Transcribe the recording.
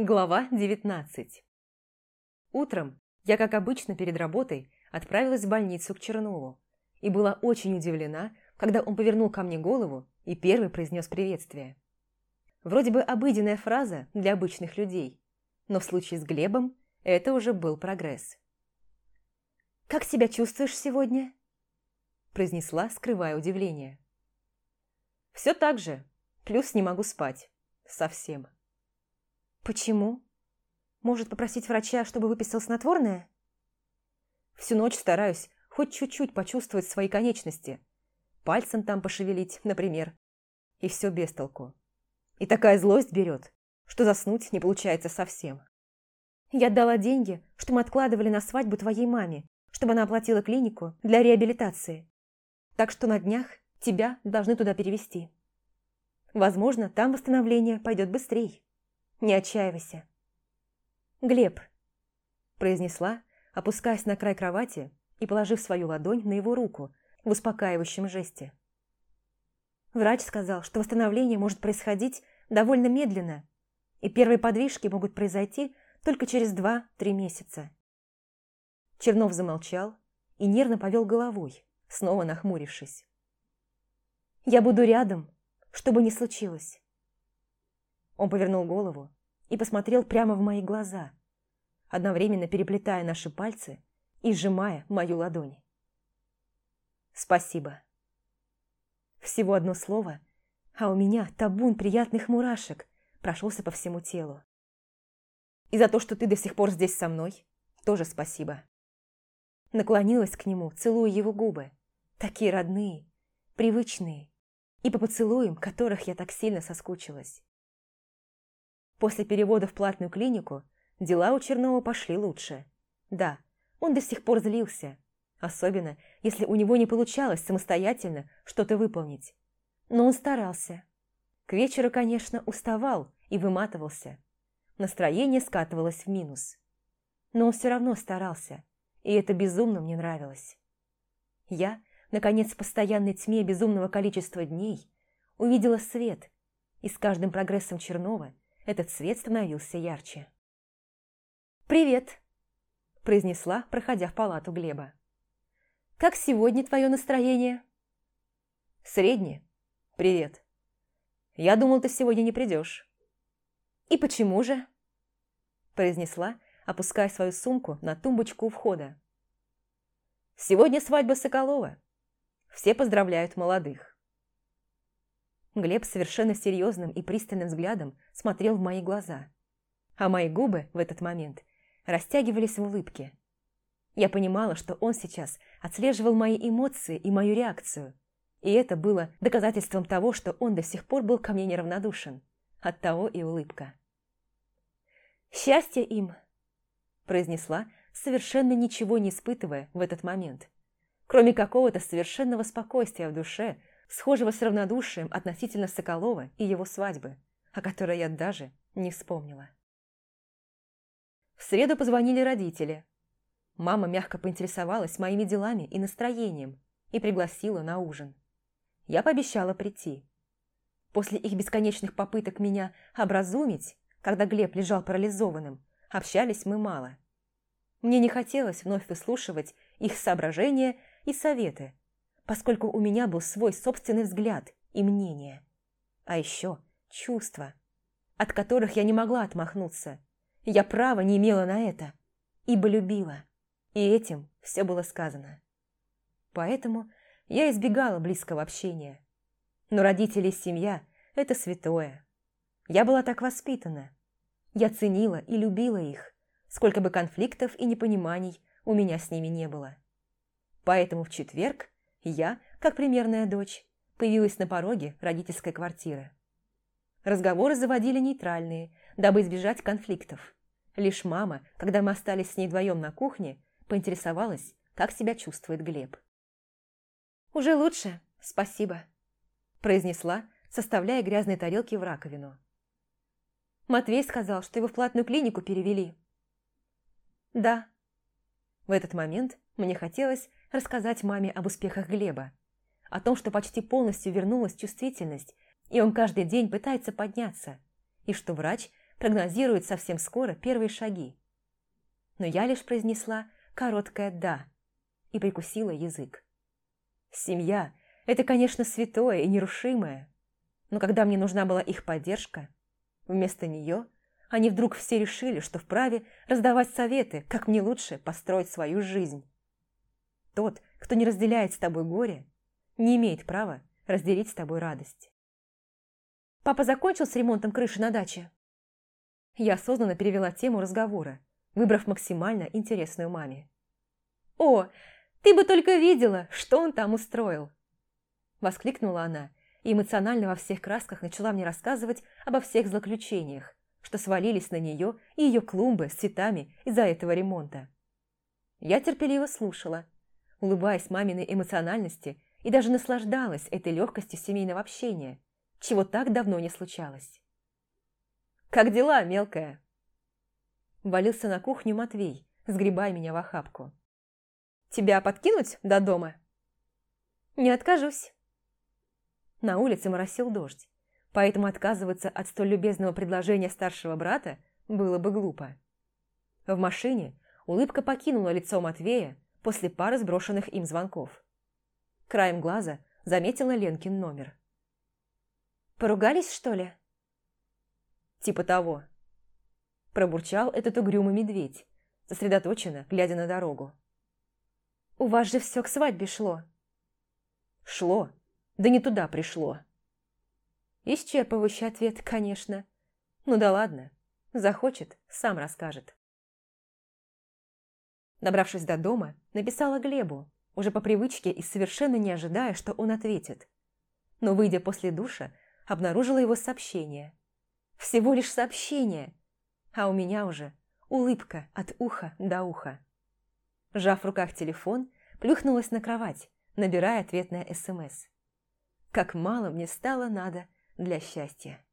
Глава 19 Утром я, как обычно, перед работой отправилась в больницу к Чернову и была очень удивлена, когда он повернул ко мне голову и первый произнес приветствие. Вроде бы обыденная фраза для обычных людей, но в случае с Глебом это уже был прогресс. «Как себя чувствуешь сегодня?» произнесла, скрывая удивление. «Все так же, плюс не могу спать. Совсем». «Почему? Может, попросить врача, чтобы выписал снотворное?» «Всю ночь стараюсь хоть чуть-чуть почувствовать свои конечности. Пальцем там пошевелить, например. И все без толку. И такая злость берет, что заснуть не получается совсем». «Я отдала деньги, что мы откладывали на свадьбу твоей маме, чтобы она оплатила клинику для реабилитации. Так что на днях тебя должны туда перевести. Возможно, там восстановление пойдет быстрее. Не отчаивайся. Глеб, произнесла, опускаясь на край кровати и положив свою ладонь на его руку в успокаивающем жесте. Врач сказал, что восстановление может происходить довольно медленно, и первые подвижки могут произойти только через 2-3 месяца. Чернов замолчал и нервно повел головой, снова нахмурившись. «Я буду рядом, что бы ни случилось. Он повернул голову и посмотрел прямо в мои глаза, одновременно переплетая наши пальцы и сжимая мою ладонь. «Спасибо». Всего одно слово, а у меня табун приятных мурашек прошелся по всему телу. И за то, что ты до сих пор здесь со мной, тоже спасибо. Наклонилась к нему, целуя его губы, такие родные, привычные, и по поцелуям, которых я так сильно соскучилась. После перевода в платную клинику дела у Чернова пошли лучше. Да, он до сих пор злился, особенно если у него не получалось самостоятельно что-то выполнить. Но он старался. К вечеру, конечно, уставал и выматывался. Настроение скатывалось в минус. Но он все равно старался, и это безумно мне нравилось. Я, наконец, в постоянной тьме безумного количества дней увидела свет, и с каждым прогрессом Чернова – этот свет становился ярче. «Привет!» – произнесла, проходя в палату Глеба. «Как сегодня твое настроение?» «Среднее. Привет. Я думал, ты сегодня не придешь». «И почему же?» – произнесла, опуская свою сумку на тумбочку у входа. «Сегодня свадьба Соколова. Все поздравляют молодых». Глеб совершенно серьезным и пристальным взглядом смотрел в мои глаза. А мои губы в этот момент растягивались в улыбке. Я понимала, что он сейчас отслеживал мои эмоции и мою реакцию. И это было доказательством того, что он до сих пор был ко мне неравнодушен. Оттого и улыбка. «Счастье им!» – произнесла, совершенно ничего не испытывая в этот момент. Кроме какого-то совершенного спокойствия в душе – схожего с равнодушием относительно Соколова и его свадьбы, о которой я даже не вспомнила. В среду позвонили родители. Мама мягко поинтересовалась моими делами и настроением и пригласила на ужин. Я пообещала прийти. После их бесконечных попыток меня образумить, когда Глеб лежал парализованным, общались мы мало. Мне не хотелось вновь выслушивать их соображения и советы, поскольку у меня был свой собственный взгляд и мнение. А еще чувства, от которых я не могла отмахнуться. Я права не имела на это, ибо любила. И этим все было сказано. Поэтому я избегала близкого общения. Но родители и семья – это святое. Я была так воспитана. Я ценила и любила их, сколько бы конфликтов и непониманий у меня с ними не было. Поэтому в четверг я, как примерная дочь, появилась на пороге родительской квартиры. Разговоры заводили нейтральные, дабы избежать конфликтов. Лишь мама, когда мы остались с ней вдвоем на кухне, поинтересовалась, как себя чувствует Глеб. «Уже лучше, спасибо», – произнесла, составляя грязные тарелки в раковину. Матвей сказал, что его в платную клинику перевели. «Да». В этот момент мне хотелось рассказать маме об успехах Глеба, о том, что почти полностью вернулась чувствительность, и он каждый день пытается подняться, и что врач прогнозирует совсем скоро первые шаги. Но я лишь произнесла короткое «да» и прикусила язык. Семья – это, конечно, святое и нерушимое, но когда мне нужна была их поддержка, вместо нее они вдруг все решили, что вправе раздавать советы, как мне лучше построить свою жизнь. Тот, кто не разделяет с тобой горе, не имеет права разделить с тобой радость. Папа закончил с ремонтом крыши на даче? Я осознанно перевела тему разговора, выбрав максимально интересную маме. «О, ты бы только видела, что он там устроил!» Воскликнула она и эмоционально во всех красках начала мне рассказывать обо всех злоключениях, что свалились на нее и ее клумбы с цветами из-за этого ремонта. Я терпеливо слушала, улыбаясь маминой эмоциональности и даже наслаждалась этой легкостью семейного общения, чего так давно не случалось. «Как дела, мелкая?» Валился на кухню Матвей, сгребая меня в охапку. «Тебя подкинуть до дома?» «Не откажусь». На улице моросил дождь, поэтому отказываться от столь любезного предложения старшего брата было бы глупо. В машине улыбка покинула лицо Матвея после пары сброшенных им звонков. Краем глаза заметила Ленкин номер. «Поругались, что ли?» «Типа того», – пробурчал этот угрюмый медведь, сосредоточенно глядя на дорогу. «У вас же все к свадьбе шло». «Шло, да не туда пришло». Исчерпывающий ответ, конечно. Ну да ладно, захочет, сам расскажет. Добравшись до дома, написала Глебу, уже по привычке и совершенно не ожидая, что он ответит. Но, выйдя после душа, обнаружила его сообщение. Всего лишь сообщение, а у меня уже улыбка от уха до уха. Сжав в руках телефон, плюхнулась на кровать, набирая ответное СМС. Как мало мне стало надо для счастья.